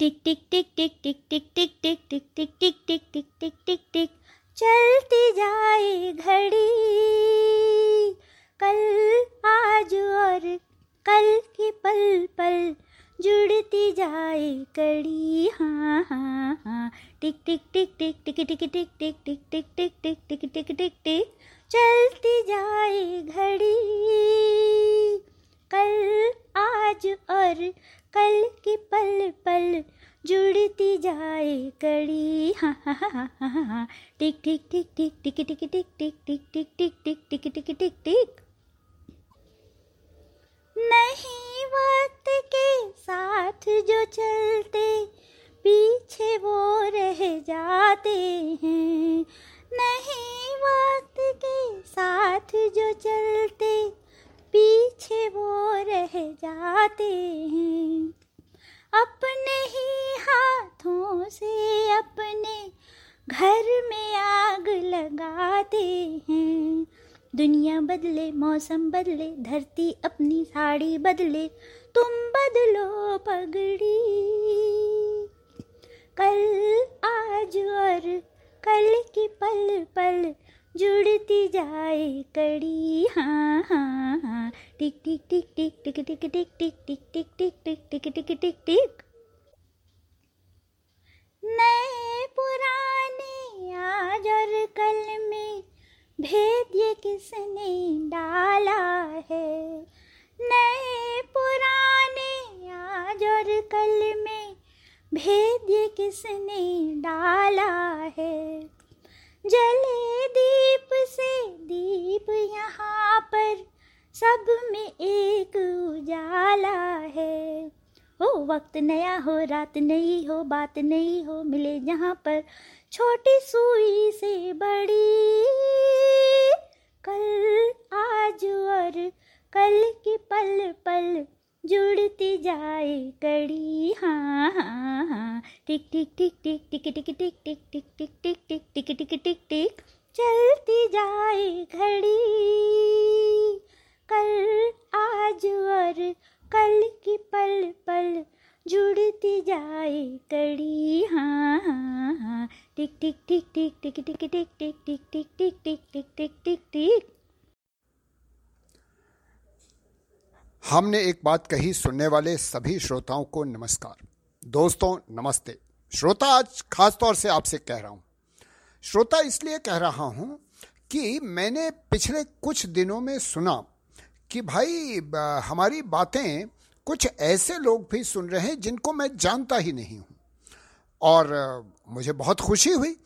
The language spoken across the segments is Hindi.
टिक टिक टिक टिक टिक टिक टिक टिक टिक टिक टिक टिक टिक टिक टिक टिक चलती जाए घड़ी कल आज और कल की पल पल जुड़ती जाए कड़ी हाँ हाँ हाँ टिक टिक टिक टिक टिक टिक टिक टिक टिक टिक टिक टिक टिक टिक टिक टिक चलती जाए घड़ी कल आज और कल की पल पल जुड़ती जाए कड़ी। टिक टिक टिक टिक टिक टिक टिक टिक टिक टिक टिक टिक टिक टिक टिक टिक। नहीं वक्त के साथ जो चलते, पीछे वो रह जाते हैं। नहीं वक्त के साथ जो चलते घर में आग लगाते हैं दुनिया बदले मौसम बदले धरती अपनी साड़ी बदले तुम बदलो पगड़ी कल आज और कल की पल पल जुड़ती जाए कड़ी हाँ हाँ हाँ टिक टिक टिक टिक टिक टिक टिक टिक टिक टिक टिक टिक टिक टिक टिक टिक नए पुराने आज और कल में भेद ये किसने डाला है? नए पुराने आज और कल में भेद ये किसने डाला है? जले दीप से दीप यहाँ पर सब में एक उजाला है। हो वक्त नया हो रात नई हो बात नई हो मिले जहाँ पर छोटी सुई से बड़ी कल आज और कल की पल पल जुड़ती जाए कड़ी हाँ हाँ हाँ टिक टिक टिक टिक टिक टिक टिक टिक टिक टिक टिक टिक टिक टिक टिक टिक चलती जाए घड़ी कल आज और कल की पल पल जुड़ती जाए कड़ी हाँ हाँ हाँ टिक टिक टिक टिक टिक टिक टिक टिक टिक टिक टिक टिक टिक टिक टिक टिक हमने एक बात कही सुनने वाले सभी श्रोताओं को नमस्कार दोस्तों नमस्ते श्रोता आज खास तौर से आपसे कह रहा हूँ श्रोता इसलिए कह रहा हूँ कि मैंने पिछले कुछ दिनों में सुना कि भाई हमारी बातें कुछ ऐसे लोग भी सुन रहे हैं जिनको मैं जानता ही नहीं हूँ। और मुझे बहुत खुशी हुई,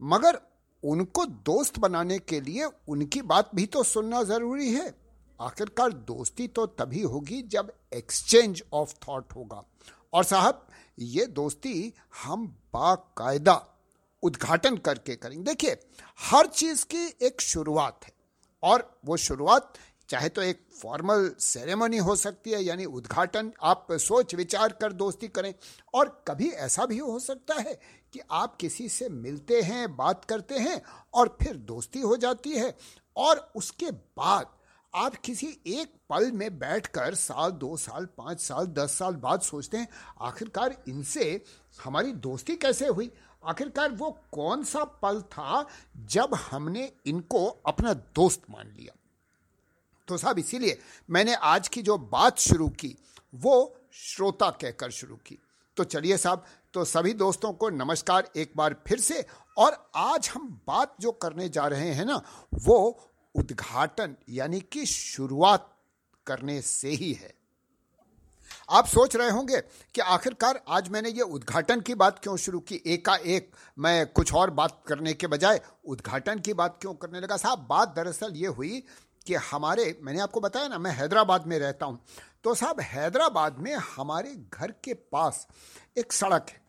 मगर उनको दोस्त बनाने के लिए उनकी बात भी तो सुनना ज़रूरी है। आखिरकार दोस्ती तो तभी होगी जब एक्सचेंज ऑफ़ थॉट होगा। और साहब, ये दोस्ती हम बाकायदा उद्घाटन करके करेंगे। देखिए, हर चीज़ की एक शुरुआत है, और वो शुरुआत चाहे तो एक फॉर्मल सेरेमनी हो सकती है, यानी उद्घाटन, आप सोच विचार कर दोस्ती करें। और कभी ऐसा भी हो सकता है कि आप किसी से मिलते हैं, बात करते हैं और फिर दोस्ती हो जाती है और उसके बाद आप किसी एक पल में बैठकर साल, दो साल, पाँच साल, दस साल बाद सोचते हैं, आखिरकार इनसे हमारी दोस्ती कैसे हुई? आखिरकार वो कौन सा पल था जब हमने इनको अपना दोस्त मान लिया? तो साहब, इसीलिए मैंने आज की जो बात शुरू की, वो श्रोता कहकर शुरू की। तो चलिए साहब तो सभी दोस्तों को नमस्कार एक बार फिर से। और आज हम बात जो करने जा रहे हैं ना, वो उद्घाटन यानी कि शुरुआत करने से ही है। आप सोच रहे होंगे कि आखिरकार आज मैंने ये उद्घाटन की बात क्यों शुरू की? एकाएक मैं कुछ और बात करने के बजाय उद्घाटन की बात क्यों करने लगा? साहब, बात दरअसल ये हुई कि हमारे मैंने आपको बताया ना मैं हैदराबाद में रहता हूँ। तो साहब हैदराबाद में हमारे घर के पास एक सड़क है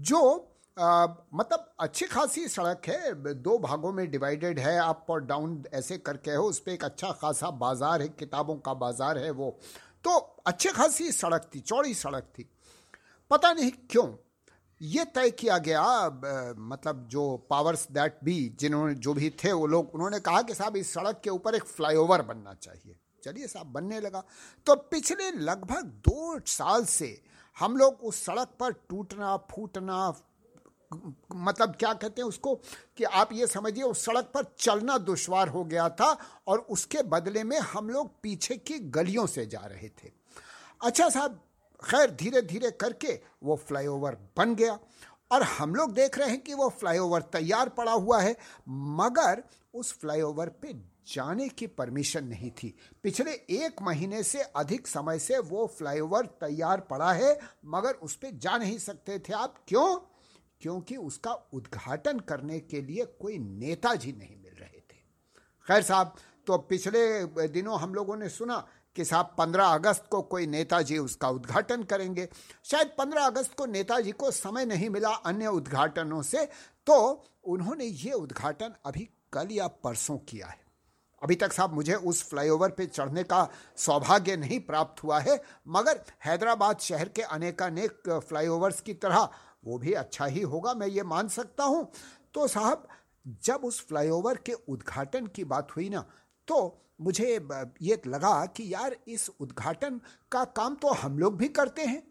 जो आ, मतलब अच्छी खासी सड़क है दो भागों में डिवाइडेड है अप और डाउन ऐसे करके हो उस पर एक अच्छा खासा बाज़ार है किताबों का बाज़ार है वो। तो अच्छी खासी सड़क थी चौड़ी सड़क थी। पता नहीं क्यों ये तय किया गया मतलब जो पावर्स दैट बी जिन्होंने, जो भी थे वो लोग, उन्होंने कहा कि साहब इस सड़क के ऊपर एक फ्लाईओवर बनना चाहिए। चलिए साहब, बनने लगा। तो पिछले लगभग दो साल से हम लोग उस सड़क पर टूटना, फूटना मतलब क्या कहते हैं उसको, कि आप ये समझिए, उस सड़क पर चलना दुश्वार हो गया था और उसके बदले में हम लोग पीछे की गलियों से जा रहे थे। अच्छा साहब खैर धीरे धीरे करके वो फ्लाईओवर बन गया। और हम लोग देख रहे हैं कि वो फ्लाईओवर तैयार पड़ा हुआ है, मगर उस फ्लाईओवर पे जाने की परमिशन नहीं थी। पिछले एक महीने से अधिक समय से वो फ्लाईओवर तैयार पड़ा है, मगर उस पर जा नहीं सकते थे आप। क्यों? क्योंकि उसका उद्घाटन करने के लिए कोई नेताजी नहीं मिल रहे थे। खैर साहब तो पिछले दिनों हम लोगों ने सुना कि साहब पंद्रह अगस्त को कोई नेताजी उसका उद्घाटन करेंगे। शायद पंद्रह अगस्त को नेताजी को समय नहीं मिला अन्य उद्घाटनों से तो उन्होंने ये उद्घाटन अभी कल या परसों किया है। अभी तक साहब मुझे उस फ्लाईओवर पे चढ़ने का सौभाग्य नहीं प्राप्त हुआ है, मगर हैदराबाद शहर के अनेकानेक फ्लाईओवर्स की तरह वो भी अच्छा ही होगा, मैं ये मान सकता हूँ। तो साहब, जब उस फ्लाईओवर के उद्घाटन की बात हुई ना तो मुझे ये लगा कि यार इस उद्घाटन का काम तो हम लोग भी करते हैं।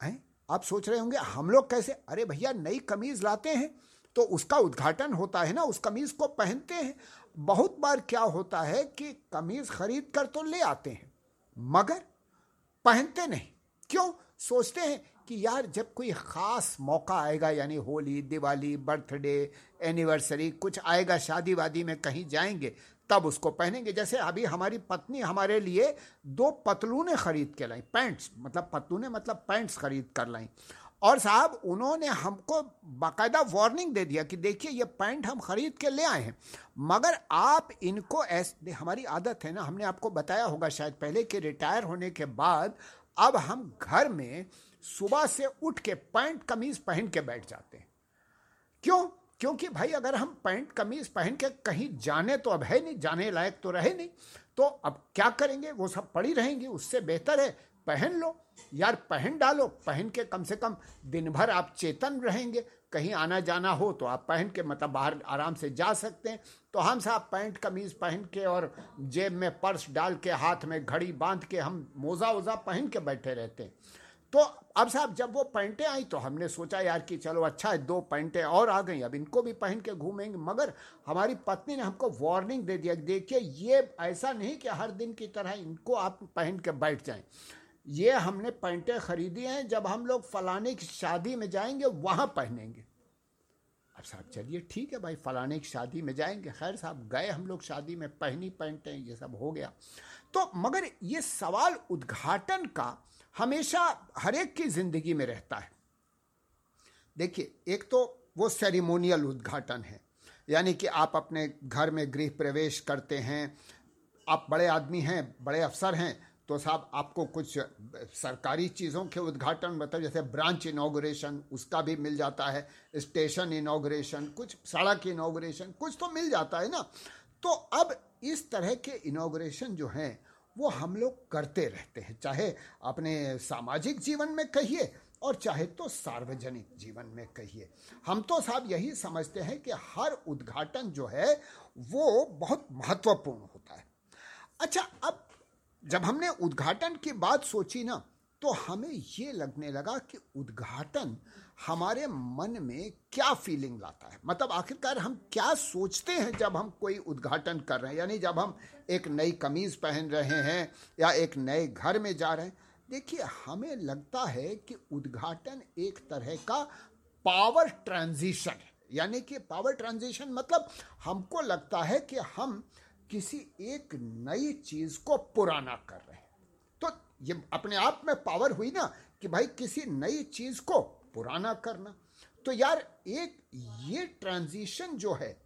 हैं? आप सोच रहे होंगे, हम लोग कैसे? अरे भैया, नई कमीज लाते हैं तो उसका उद्घाटन होता है ना, उस कमीज को पहनते हैं। बहुत बार क्या होता है कि कमीज खरीद कर तो ले आते हैं, मगर पहनते नहीं। क्यों? सोचते हैं कि यार, जब कोई ख़ास मौका आएगा, यानी होली, दिवाली, बर्थडे एनिवर्सरी कुछ आएगा शादी वादी में कहीं जाएँगे तब उसको पहनेंगे। जैसे अभी हमारी पत्नी हमारे लिए दो पतलूने खरीद के लाई, पैंट्स मतलब पतलूने मतलब पैंट्स खरीद कर लाई। और साहब, उन्होंने हमको बाकायदा वार्निंग दे दिया कि देखिए, ये पैंट हम खरीद के ले आए हैं। मगर आप इनको ऐसे, हमारी आदत है ना, हमने आपको बताया होगा शायद पहले कि रिटायर होने के बाद अब हम घर में सुबह से उठ के पैंट कमीज पहन के बैठ जाते हैं। क्यों? क्योंकि भाई अगर हम पैंट, कमीज पहन के कहीं जाने तो अब है नहीं, जाने लायक तो रहे नहीं तो अब क्या करेंगे? वो सब पड़ी रहेंगी, उससे बेहतर है, पहन लो। यार, पहन डालो, पहन के कम से कम दिन भर आप चेतन रहेंगे। कहीं आना जाना हो तो आप पहन के मतलब बाहर आराम से जा सकते हैं। तो हम साहब पैंट, कमीज पहन के और जेब में पर्स डाल के, हाथ में घड़ी बाँध के हम मोजा वोजा पहन के बैठे रहते हैं। तो अब साहब, जब वो पैंटें आई तो हमने सोचा यार कि चलो अच्छा है, दो पैंटें और आ गई। अब इनको भी पहन के घूमेंगे, मगर हमारी पत्नी ने हमको वार्निंग दे दिया देखिए, ये ऐसा नहीं कि हर दिन की तरह इनको आप पहन के बैठ जाएँ। ये हमने पैंटें खरीदी हैं, जब हम लोग फलाने की शादी में जाएँगे, वहाँ पहनेंगे। अब साहब, चलिए ठीक है भाई, फलाने की शादी में जाएँगे। खैर साहब, गए हम लोग शादी में, पहनी पैंटें, ये सब हो गया। तो मगर ये सवाल उद्घाटन का हमेशा हर एक की ज़िंदगी में रहता है। देखिए, एक तो वो सेरिमोनियल उद्घाटन है। यानी कि आप अपने घर में गृह प्रवेश करते हैं। आप बड़े आदमी हैं, बड़े अफसर हैं तो साहब आपको कुछ सरकारी चीज़ों के उद्घाटन मतलब जैसे ब्रांच इनाग्रेशन उसका भी मिल जाता है, स्टेशन इनाग्रेशन, कुछ सड़क इनाग्रेशन, कुछ तो मिल जाता है ना। तो अब इस तरह के इनाग्रेशन जो हैं वो हम लोग करते रहते हैं, चाहे अपने सामाजिक जीवन में कहिए और चाहे तो सार्वजनिक जीवन में कहिए। हम तो साहब यही समझते हैं कि हर उद्घाटन जो है, वो बहुत महत्वपूर्ण होता है। अच्छा अब जब हमने उद्घाटन की बात सोची ना तो हमें ये लगने लगा कि उद्घाटन हमारे मन में क्या फीलिंग लाता है। मतलब आखिरकार हम क्या सोचते हैं जब हम कोई उद्घाटन कर रहे हैं? यानी जब हम एक नई कमीज पहन रहे हैं या एक नए घर में जा रहे हैं। देखिए, हमें लगता है कि उद्घाटन एक तरह का पावर ट्रांजिशन यानी कि पावर ट्रांजिशन मतलब हमको लगता है कि हम किसी एक नई चीज़ को पुराना कर रहे हैं। ये अपने आप में पावर हुई ना कि भाई किसी नई चीज़ को पुराना करना। तो यार एक ये ट्रांजिशन जो है,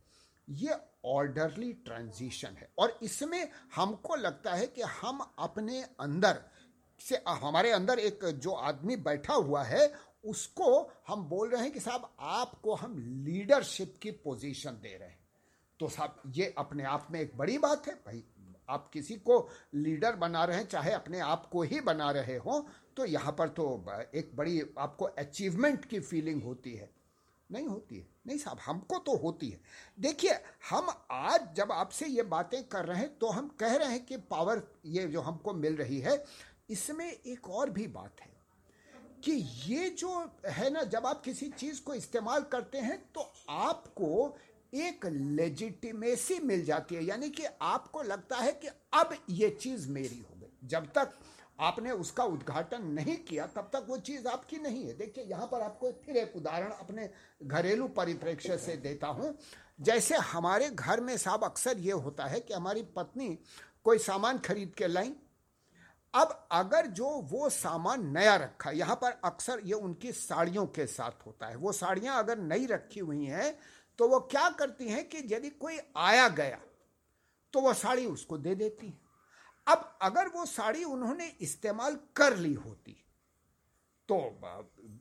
ये ऑर्डरली ट्रांजिशन है। और इसमें हमको लगता है कि हम अपने अंदर से, हमारे अंदर एक जो आदमी बैठा हुआ है, उसको हम बोल रहे हैं कि साहब, आपको हम लीडरशिप की पोजीशन दे रहे हैं। तो साहब, ये अपने आप में एक बड़ी बात है। भाई आप किसी को लीडर बना रहे हैं, चाहे अपने आप को ही बना रहे हो तो यहाँ पर तो एक बड़ी आपको अचीवमेंट की फीलिंग होती है। नहीं होती है। नहीं साहब, हमको तो होती है। देखिए, हम आज जब आपसे ये बातें कर रहे हैं तो हम कह रहे हैं कि पावर ये जो हमको मिल रही है, इसमें एक और भी बात है कि ये जो है ना, जब आप किसी चीज़ को इस्तेमाल करते हैं तो आपको एक लेजिटिमेसी मिल जाती है, यानी कि आपको लगता है कि अब ये चीज़ मेरी हो गई। जब तक आपने उसका उद्घाटन नहीं किया, तब तक वो चीज़ आपकी नहीं है। देखिए, यहाँ पर आपको फिर एक उदाहरण अपने घरेलू परिप्रेक्ष्य से देता हूँ। जैसे हमारे घर में साहब अक्सर ये होता है कि हमारी पत्नी कोई सामान खरीद के लाई। अब अगर जो वो सामान नया रखा, यहाँ पर अक्सर ये उनकी साड़ियों के साथ होता है। वो साड़ियाँ अगर नई रखी हुई हैं तो वो क्या करती हैं कि यदि कोई आया गया तो वो साड़ी उसको दे देती है। अब अगर वो साड़ी उन्होंने इस्तेमाल कर ली होती तो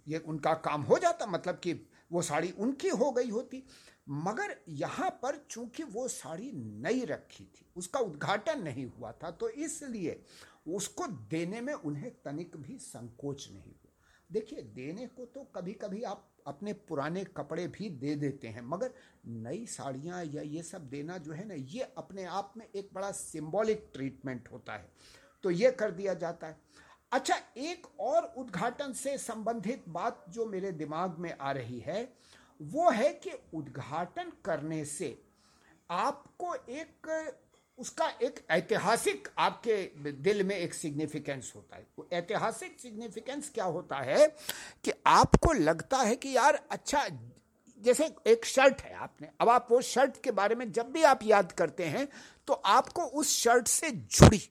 ये उनका काम हो जाता मतलब कि वो साड़ी उनकी हो गई होती। मगर यहाँ पर चूँकि वो साड़ी नई रखी थी, उसका उद्घाटन नहीं हुआ था तो इसलिए उसको देने में उन्हें तनिक भी संकोच नहीं हुआ। देखिए, देने को तो कभी कभी आप अपने पुराने कपड़े भी दे देते हैं। मगर नई साड़ियाँ या ये सब देना जो है ना, ये अपने आप में एक बड़ा सिंबॉलिक ट्रीटमेंट होता है। तो ये कर दिया जाता है। अच्छा एक और उद्घाटन से संबंधित बात जो मेरे दिमाग में आ रही है, वो है कि उद्घाटन करने से आपको एक उसका एक ऐतिहासिक आपके दिल में एक सिग्निफिकेंस होता है। वो ऐतिहासिक सिग्निफिकेंस क्या होता है कि आपको लगता है कि यार अच्छा जैसे एक शर्ट है आपने। अब आप वो शर्ट के बारे में जब भी आप याद करते हैं तो आपको उस शर्ट से जुड़ी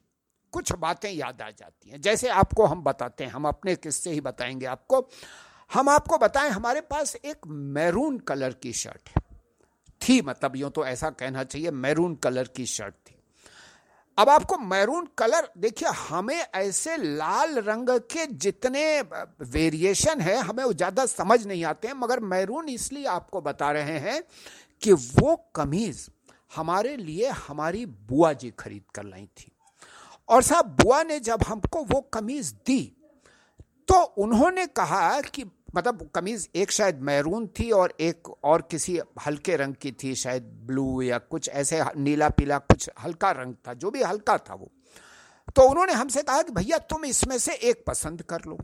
कुछ बातें याद आ जाती हैं। जैसे आपको हम बताते हैं, हम अपने किस्से ही बताएँगे आपको। हम आपको बताएँ, हमारे पास एक मैरून कलर की शर्ट है थी। मतलब यूँ तो ऐसा कहना चाहिए, मैरून कलर की शर्ट थी। अब आपको मैरून कलर, देखिए, हमें ऐसे लाल रंग के जितने वेरिएशन है, हमें वो ज़्यादा समझ नहीं आते हैं, मगर मैरून इसलिए आपको बता रहे हैं कि वो कमीज हमारे लिए हमारी बुआ जी खरीद कर लाई थी। और साहब, बुआ ने जब हमको वो कमीज दी तो उन्होंने कहा कि मतलब कमीज एक शायद मैरून थी और एक और किसी हल्के रंग की थी, शायद ब्लू या कुछ ऐसे नीला पीला कुछ हल्का रंग था, जो भी हल्का था वो। तो उन्होंने हमसे कहा कि भैया तुम इसमें से एक पसंद कर लो।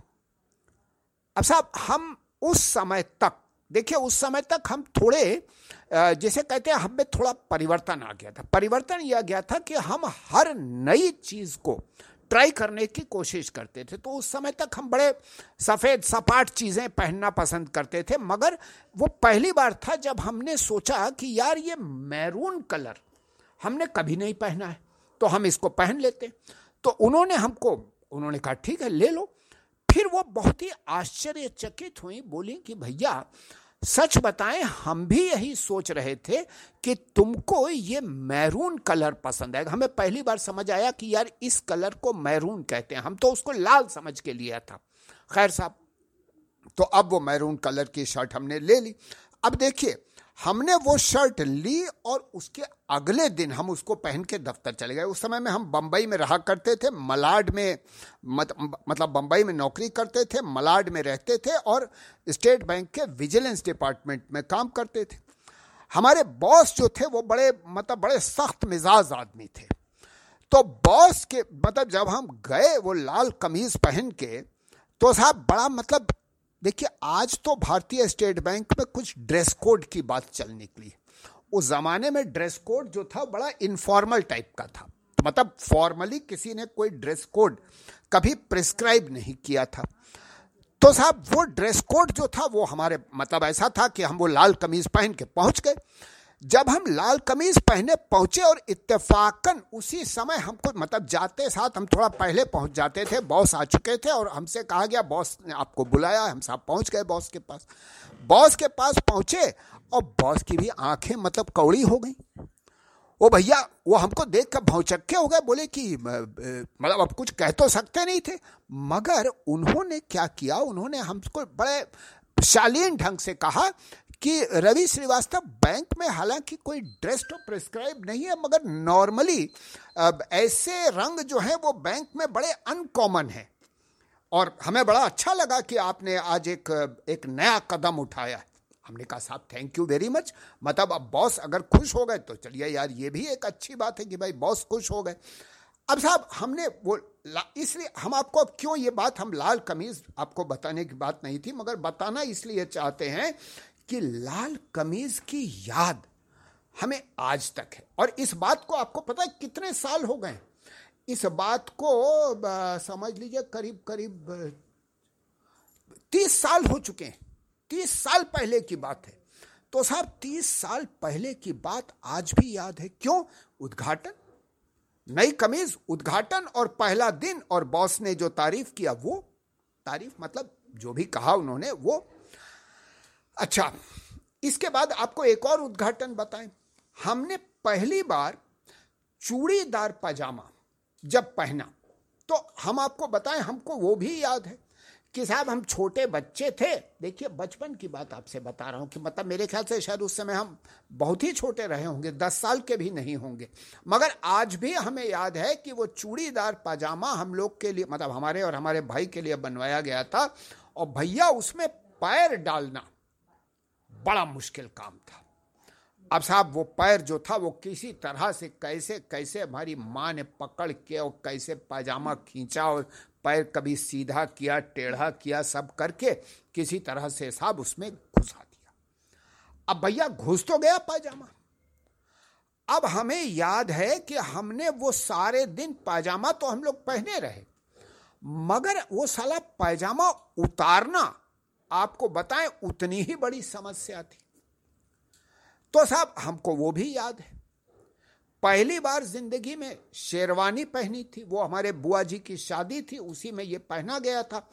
अब साहब, हम उस समय तक, देखिए उस समय तक हम थोड़े जैसे कहते हैं, हमें थोड़ा परिवर्तन आ गया था। परिवर्तन यह गया था कि हम हर नई चीज़ को ट्राई करने की कोशिश करते थे। तो उस समय तक हम बड़े सफ़ेद सपाट चीज़ें पहनना पसंद करते थे, मगर वो पहली बार था जब हमने सोचा कि यार ये मैरून कलर हमने कभी नहीं पहना है तो हम इसको पहन लेते। तो उन्होंने हमको, उन्होंने कहा, ठीक है, ले लो। फिर वो बहुत ही आश्चर्यचकित हुई, बोली कि, भैया सच बताएँ, हम भी यही सोच रहे थे कि तुमको ये मैरून कलर पसंद आएगा हमें पहली बार समझ आया कि यार इस कलर को मैरून कहते हैं। हम तो उसको लाल समझ के लिया था। खैर साहब तो अब वो मैरून कलर की शर्ट हमने ले ली। अब देखिए हमने वो शर्ट ली और उसके अगले दिन हम उसको पहन के दफ्तर चले गए। उस समय में हम बम्बई में रहा करते थे मलाड में मत, मतलब बम्बई में नौकरी करते थे मलाड में रहते थे और स्टेट बैंक के विजिलेंस डिपार्टमेंट में काम करते थे। हमारे बॉस जो थे वो बड़े मतलब बड़े सख्त मिजाज आदमी थे। तो बॉस के मतलब जब हम गए वो लाल कमीज पहन के तो साहब बड़ा मतलब देखिए, आज तो भारतीय स्टेट बैंक में कुछ ड्रेस कोड की बात चल निकली। उस जमाने में ड्रेस कोड जो था, बड़ा इनफॉर्मल टाइप का था। मतलब फॉर्मली किसी ने कोई ड्रेस कोड कभी प्रिस्क्राइब नहीं किया था। तो साहब, वो ड्रेस कोड जो था, वो हमारे मतलब ऐसा था कि हम वो लाल कमीज पहन के पहुँच गए। जब हम लाल कमीज पहने पहुँचे और इत्तेफाकन उसी समय हमको मतलब जाते साथ हम थोड़ा पहले पहुँच जाते थे, बॉस आ चुके थे और हमसे कहा गया, बॉस ने आपको बुलाया, हम साहब पहुँच गए बॉस के पास। बॉस के पास पहुँचे और बॉस की भी आँखें मतलब कौड़ी हो गई। वो भैया, वो हमको देख कर भौचक्के हो गए, बोले कि मतलब अब कुछ कह तो सकते नहीं थे। मगर उन्होंने क्या किया? उन्होंने हमको बड़े शालीन ढंग से कहा कि रवि श्रीवास्तव बैंक में हालाँकि कोई ड्रेस तो प्रिस्क्राइब नहीं है, मगर नॉर्मली ऐसे रंग जो है वो बैंक में बड़े अनकॉमन है। और हमें बड़ा अच्छा लगा कि आपने आज एक एक नया कदम उठाया हमने कहा, साहब थैंक यू वेरी मच मतलब अब बॉस अगर खुश हो गए तो चलिए यार, ये भी एक अच्छी बात है कि भाई बॉस खुश हो गए। अब साहब, हमने वो इसलिए हम आपको अब क्यों ये बात, हम लाल कमीज आपको बताने की बात नहीं थी, मगर बताना इसलिए चाहते हैं कि लाल कमीज की याद हमें आज तक है। और इस बात को आपको पता है कितने साल हो गए इस बात को समझ लीजिए, करीब करीब तीस साल हो चुके हैं। तीस साल पहले की बात है। तो साहब, तीस साल पहले की बात आज भी याद है। क्यों? उद्घाटन नई कमीज, उद्घाटन और पहला दिन और बॉस ने जो तारीफ़ किया, वो तारीफ़ मतलब जो भी कहा उन्होंने, वो अच्छा। इसके बाद आपको एक और उद्घाटन बताएँ। हमने पहली बार चूड़ीदार पजामा जब पहना तो हम आपको बताएँ, हमको वो भी याद है। कि साहब हम छोटे बच्चे थे। देखिए, बचपन की बात आपसे बता रहा हूँ कि मतलब मेरे ख्याल से शायद उस समय हम बहुत ही छोटे रहे होंगे, दस साल के भी नहीं होंगे। मगर आज भी हमें याद है कि वो चूड़ीदार पाजामा हम लोग के लिए मतलब हमारे और हमारे भाई के लिए बनवाया गया था और भैया उसमें पैर डालना बड़ा मुश्किल काम था। अब साहब वो पैर जो था वो किसी तरह से कैसे कैसे हमारी माँ ने पकड़ के और कैसे पाजामा खींचा और पैर कभी सीधा किया, टेढ़ा किया, सब करके किसी तरह से साहब उसमें घुसा दिया। अब भैया घुस तो गया पाजामा। अब हमें याद है कि हमने वो सारे दिन पाजामा तो हम लोग पहने रहे, मगर वो साला पायजामा उतारना आपको बताएँ उतनी ही बड़ी समस्या थी। तो साहब हमको वो भी याद है। पहली बार ज़िंदगी में शेरवानी पहनी थी, वो हमारे बुआ जी की शादी थी, उसी में ये पहना गया था।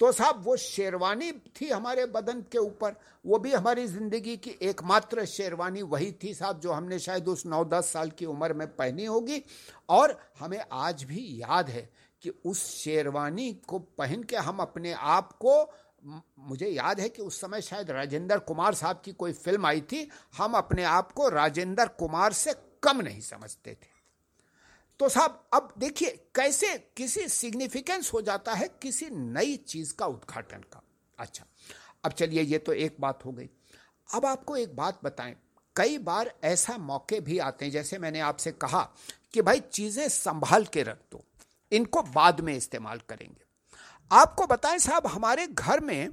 तो साहब, वो शेरवानी थी हमारे बदन के ऊपर, वो भी हमारी ज़िंदगी की एकमात्र शेरवानी वही थी साहब, जो हमने शायद उस नौ दस साल की उम्र में पहनी होगी। और हमें आज भी याद है कि उस शेरवानी को पहन के हम अपने आप को मुझे याद है कि उस समय शायद राजेंद्र कुमार साहब की कोई फ़िल्म आई थी, हम अपने आप को राजेंद्र कुमार से कम नहीं समझते थे। तो साहब, अब देखिए कैसे, किसी सिग्निफिकेंस हो जाता है किसी नई चीज़ का उद्घाटन का। अच्छा अब चलिए ये तो एक बात हो गई। अब आपको एक बात बताएँ, कई बार ऐसा मौके भी आते हैं, जैसे मैंने आपसे कहा कि भाई चीज़ें संभाल के रख दो, इनको बाद में इस्तेमाल करेंगे। आपको बताएँ साहब, हमारे घर में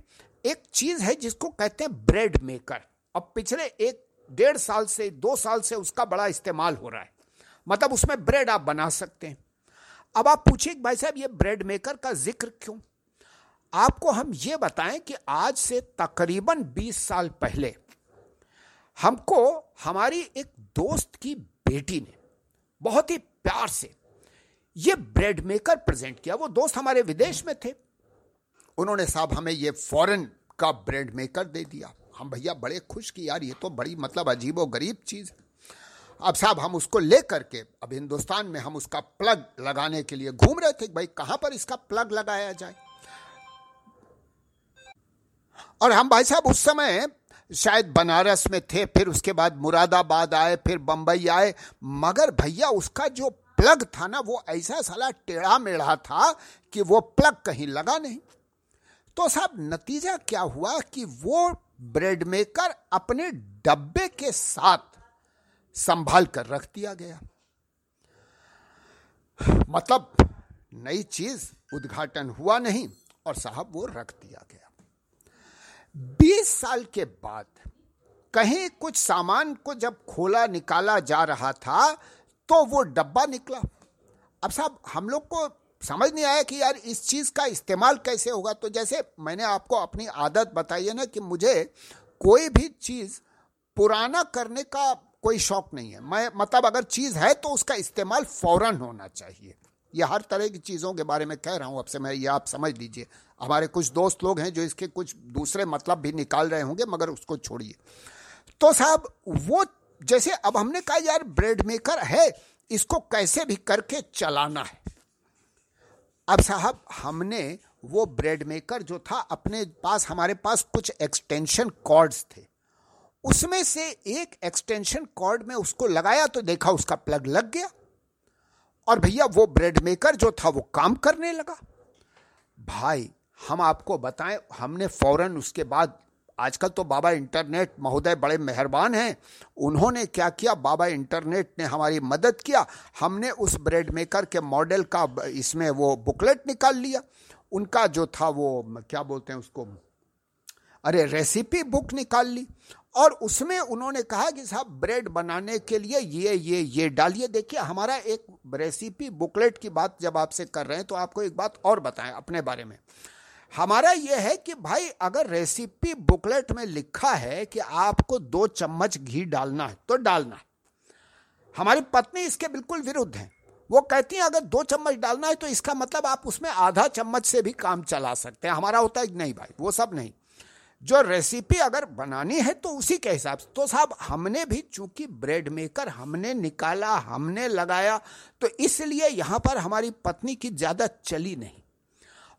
एक चीज़ है जिसको कहते हैं ब्रेड मेकर अब पिछले एक डेढ़ साल से, दो साल से उसका बड़ा इस्तेमाल हो रहा है। मतलब उसमें ब्रेड आप बना सकते हैं। अब आप पूछिए भाई साहब, ये ब्रेड मेकर का ज़िक्र क्यों? आपको हम ये बताएँ कि आज से तकरीबन 20 साल पहले हमको, हमारी एक दोस्त की बेटी ने बहुत ही प्यार से ये ब्रेड मेकर प्रेजेंट किया। वो दोस्त हमारे विदेश में थे। उन्होंने साहब हमें ये फॉरेन का ब्रेड मेकर दे दिया। हम भैया बड़े खुश कि यार ये तो बड़ी मतलब अजीब और गरीब चीज़ है। अब साहब हम उसको ले करके अब हिंदुस्तान में हम उसका प्लग लगाने के लिए घूम रहे थे भाई कहाँ पर इसका प्लग लगाया जाए? और हम भाई साहब उस समय शायद बनारस में थे, फिर उसके बाद मुरादाबाद आए, फिर बंबई आए, मगर भैया उसका जो प्लग था ना, वो ऐसा साला टेढ़ा मेढ़ा था कि वो प्लग कहीं लगा नहीं। तो साहब नतीजा क्या हुआ कि वो ब्रेड मेकर अपने डब्बे के साथ संभाल कर रख दिया गया। मतलब नई चीज़ उद्घाटन हुआ नहीं और साहब वो रख दिया गया। 20 साल के बाद कहीं कुछ सामान को जब खोला निकाला जा रहा था तो वो डब्बा निकला। अब साहब हम लोग को समझ नहीं आया कि यार इस चीज़ का इस्तेमाल कैसे होगा। तो जैसे मैंने आपको अपनी आदत बताई है ना कि मुझे कोई भी चीज़ पुराना करने का कोई शौक नहीं है। मैं मतलब अगर चीज़ है तो उसका इस्तेमाल फ़ौरन होना चाहिए। ये हर तरह की चीज़ों के बारे में कह रहा हूँ। से मैं, ये आप समझ लीजिए। हमारे कुछ दोस्त लोग हैं जो इसके कुछ दूसरे मतलब भी निकाल रहे होंगे, मगर उसको छोड़िए। तो साहब, वो जैसे अब हमने कहा, यार ब्रेड मेकर है, इसको कैसे भी करके चलाना है। अब साहब, हमने वो ब्रेड मेकर जो था, अपने पास, हमारे पास कुछ एक्सटेंशन कॉर्ड्स थे। उसमें से एक एक्सटेंशन कॉर्ड में उसको लगाया तो देखा उसका प्लग लग गया। और भैया, वो ब्रेड मेकर जो था, वो काम करने लगा। भाई, हम आपको बताएँ, हमने फ़ौरन उसके बाद आजकल तो बाबा इंटरनेट महोदय बड़े मेहरबान हैं। उन्होंने क्या किया? बाबा इंटरनेट ने हमारी मदद किया। हमने उस ब्रेड मेकर के मॉडल का इसमें वो बुकलेट निकाल लिया। उनका जो था वो, क्या बोलते हैं उसको? अरे रेसिपी बुक निकाल ली। और उसमें उन्होंने कहा कि साहब ब्रेड बनाने के लिए ये ये ये डालिए। देखिए, हमारा एक रेसिपी बुकलेट की बात जब आपसे कर रहे हैं तो आपको एक बात और बताएँ अपने बारे में। हमारा यह है कि भाई, अगर रेसिपी बुकलेट में लिखा है कि आपको दो चम्मच घी डालना है तो डालना है। हमारी पत्नी इसके बिल्कुल विरुद्ध है। वो कहती हैं, अगर दो चम्मच डालना है तो इसका मतलब आप उसमें आधा चम्मच से भी काम चला सकते हैं। हमारा होता है नहीं भाई, वो सब नहीं। जो रेसिपी अगर बनानी है तो उसी के हिसाब से। तो साहब, हमने भी चूँकि ब्रेड मेकर हमने निकाला, हमने लगाया तो इसलिए यहाँ पर हमारी पत्नी की ज़्यादा चली नहीं।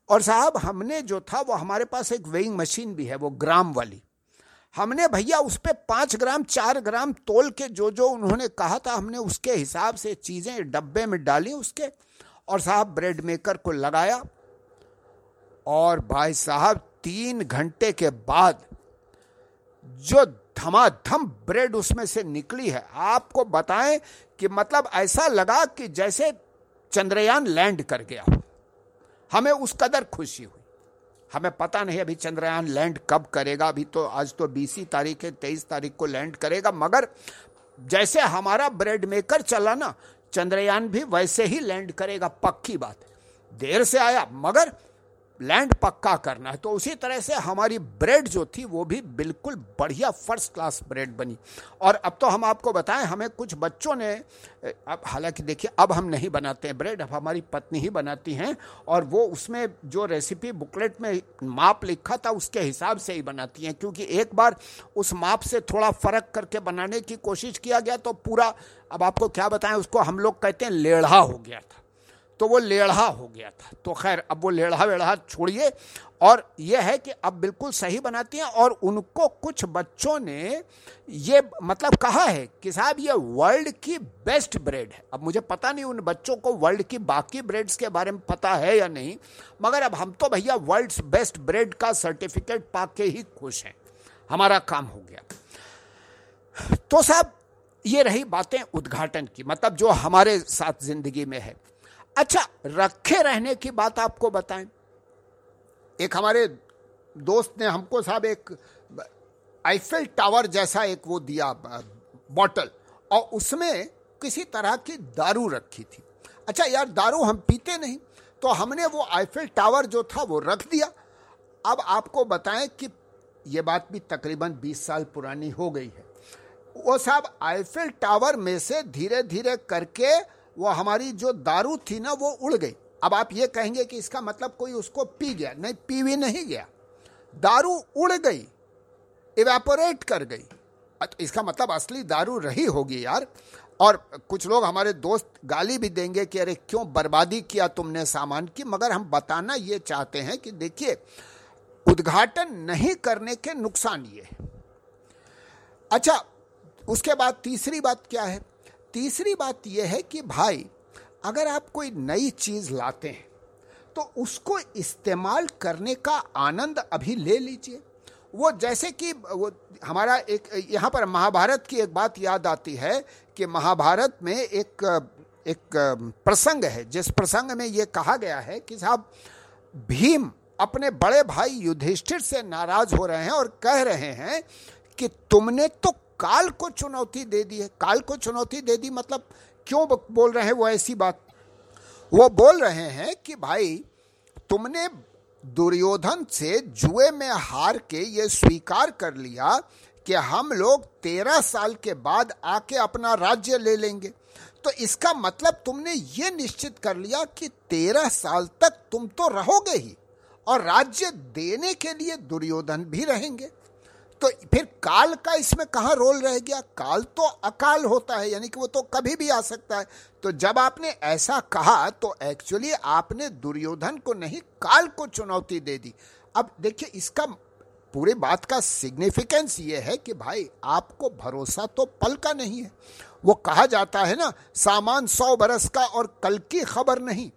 और साहब, हमने जो था, वो हमारे पास एक वेइंग मशीन भी है, वो ग्राम वाली। हमने भैया, उस पर पाँच ग्राम, चार ग्राम तोल के जो जो उन्होंने कहा था, हमने उसके हिसाब से चीज़ें डब्बे में डाली उसके, और साहब ब्रेड मेकर को लगाया। और भाई साहब, तीन घंटे के बाद जो धमाधम ब्रेड उसमें से निकली है, आपको बताएँ कि मतलब ऐसा लगा कि जैसे चंद्रयान लैंड कर गया हमें उस कदर खुशी हुई। हमें पता नहीं अभी चंद्रयान लैंड कब करेगा, अभी तो आज तो बीसी तारीख है, तेईस तारीख को लैंड करेगा, मगर जैसे हमारा ब्रेड मेकर चला ना, चंद्रयान भी वैसे ही लैंड करेगा, पक्की बात। देर से आया, मगर लैंड पक्का करना है। तो उसी तरह से हमारी ब्रेड जो थी, वो भी बिल्कुल बढ़िया फ़र्स्ट क्लास ब्रेड बनी। और अब तो हम आपको बताएँ, हमें कुछ बच्चों ने, अब हालाँकि देखिए, अब हम नहीं बनाते हैं ब्रेड, अब हमारी पत्नी ही बनाती हैं। और वो उसमें जो रेसिपी बुकलेट में माप लिखा था, उसके हिसाब से ही बनाती हैं। क्योंकि एक बार उस माप से थोड़ा फ़र्क करके बनाने की कोशिश किया गया तो पूरा, अब आपको क्या बताएँ, उसको हम लोग कहते हैं लेढ़ा हो गया था। तो वो लेढ़ा हो गया था। तो खैर, अब वो लेढ़ा वेढ़ा छोड़िए। और ये है कि अब बिल्कुल सही बनाती हैं और उनको कुछ बच्चों ने ये मतलब कहा है कि साहब, ये वर्ल्ड की बेस्ट ब्रेड है। अब मुझे पता नहीं उन बच्चों को वर्ल्ड की बाकी ब्रेड्स के बारे में पता है या नहीं, मगर अब हम तो भैया वर्ल्ड्स बेस्ट ब्रेड का सर्टिफिकेट पा के ही खुश हैं। हमारा काम हो गया। तो साहब, ये रही बातें उद्घाटन की मतलब जो हमारे साथ ज़िंदगी में है। अच्छा रखे रहने की बात आपको बताएँ। एक हमारे दोस्त ने हमको साहब एक आईफिल टावर जैसा एक वो दिया बॉटल और उसमें किसी तरह की दारू रखी थी। अच्छा यार, दारू हम पीते नहीं तो हमने वो आईफिल टावर जो था वो रख दिया। अब आपको बताएँ कि ये बात भी तकरीबन 20 साल पुरानी हो गई है। वो साहब आईफिल टावर में से धीरे धीरे करके वो हमारी जो दारू थी ना, वो उड़ गई। अब आप ये कहेंगे कि इसका मतलब कोई उसको पी गया? नहीं पी भी नहीं गया। दारू उड़ गई इवेपोरेट कर गई। तो इसका मतलब असली दारू रही होगी यार। और कुछ लोग हमारे दोस्त गाली भी देंगे कि अरे क्यों बर्बादी किया तुमने सामान की? मगर हम बताना ये चाहते हैं कि देखिए, उद्घाटन नहीं करने के नुकसान ये अच्छा उसके बाद तीसरी बात क्या है? तीसरी बात यह है कि भाई, अगर आप कोई नई चीज़ लाते हैं तो उसको इस्तेमाल करने का आनंद अभी ले लीजिए। वो जैसे कि वो हमारा एक, यहाँ पर महाभारत की एक बात याद आती है कि महाभारत में एक एक प्रसंग है, जिस प्रसंग में ये कहा गया है कि साहब, भीम अपने बड़े भाई युधिष्ठिर से नाराज़ हो रहे हैं और कह रहे हैं कि तुमने तो काल को चुनौती दे दी है। काल को चुनौती दे दी मतलब क्यों बोल रहे हैं वो ऐसी बात? वो बोल रहे हैं कि भाई, तुमने दुर्योधन से जुए में हार के ये स्वीकार कर लिया कि हम लोग तेरह साल के बाद आके अपना राज्य ले लेंगे। तो इसका मतलब तुमने ये निश्चित कर लिया कि तेरह साल तक तुम तो रहोगे ही और राज्य देने के लिए दुर्योधन भी रहेंगे। तो फिर काल का इसमें कहा रोल रह गया? काल तो अकाल होता है, यानी कि वो तो कभी भी आ सकता है। तो जब आपने ऐसा कहा तो एक्चुअली आपने दुर्योधन को नहीं, काल को चुनौती दे दी। अब देखिए, इसका पूरी बात का सिग्निफिकेंस ये है कि भाई, आपको भरोसा तो पल का नहीं है। वो कहा जाता है ना, सामान सौ बरस का और कल की खबर नहीं।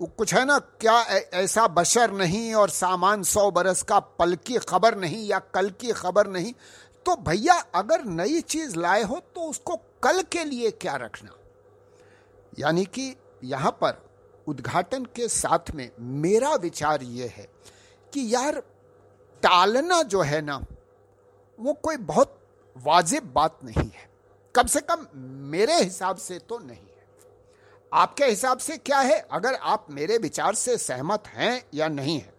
कुछ है ना, क्या ऐसा बशर नहीं और सामान सौ बरस का पल की खबर नहीं या कल की खबर नहीं? तो भैया, अगर नई चीज़ लाए हो तो उसको कल के लिए क्या रखना? यानी कि यहाँ पर उद्घाटन के साथ में मेरा विचार यह है कि यार, टालना जो है ना, वो कोई बहुत वाजिब बात नहीं है। कम से कम मेरे हिसाब से तो नहीं। आपके हिसाब से क्या है? अगर आप मेरे विचार से सहमत हैं या नहीं है,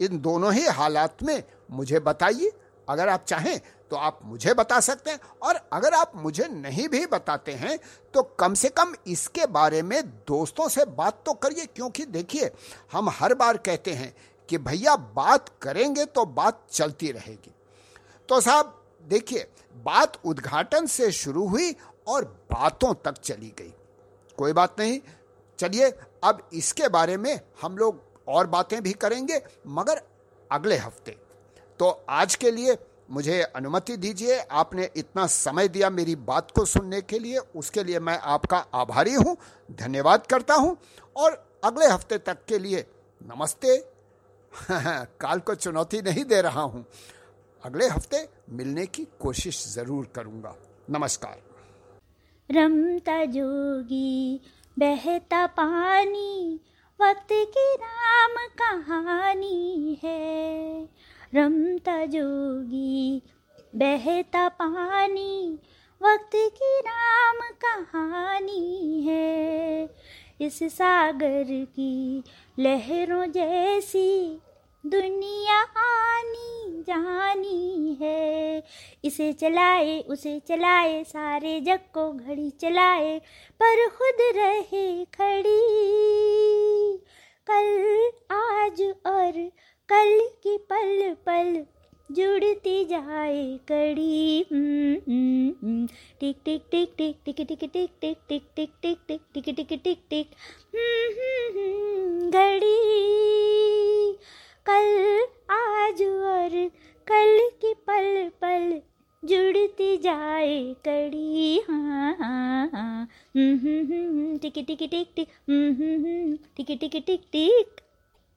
इन दोनों ही हालात में मुझे बताइए। अगर आप चाहें तो आप मुझे बता सकते हैं, और अगर आप मुझे नहीं भी बताते हैं तो कम से कम इसके बारे में दोस्तों से बात तो करिए, क्योंकि देखिए, हम हर बार कहते हैं कि भैया बात करेंगे तो बात चलती रहेगी। तो साहब, देखिए, बात उद्घाटन से शुरू हुई और बातों तक चली गई। कोई बात नहीं। चलिए, अब इसके बारे में हम लोग और बातें भी करेंगे, मगर अगले हफ़्ते। तो आज के लिए मुझे अनुमति दीजिए, आपने इतना समय दिया मेरी बात को सुनने के लिए, उसके लिए मैं आपका आभारी हूँ, धन्यवाद करता हूँ, और अगले हफ़्ते तक के लिए नमस्ते। काल को चुनौती नहीं दे रहा हूँ। अगले हफ़्ते मिलने की कोशिश ज़रूर करूँगा। नमस्कार। रमता जोगी, बहता पानी, वक्त की राम कहानी है। रमता जोगी, बहता पानी, वक्त की राम कहानी है। इस सागर की लहरों जैसी दुनिया आनी जानी है इसे चलाए उसे चलाए सारे जग को घड़ी चलाए पर खुद रहे खड़ी कल आज और कल की पल पल जुड़ती जाए कड़ी टिक टिक टिक टिक टिक टिक टिक टिक टिक टिक टिक टिक टिक टिक टिक टिक घड़ी कल आज और कल की पल पल जुड़ती जाए कड़ी। हाँ हाँ हाँ टिकी टिकी, टिक टिक। हम्म, हम्म, हम्म, टिकी टिकी, टिक टिक।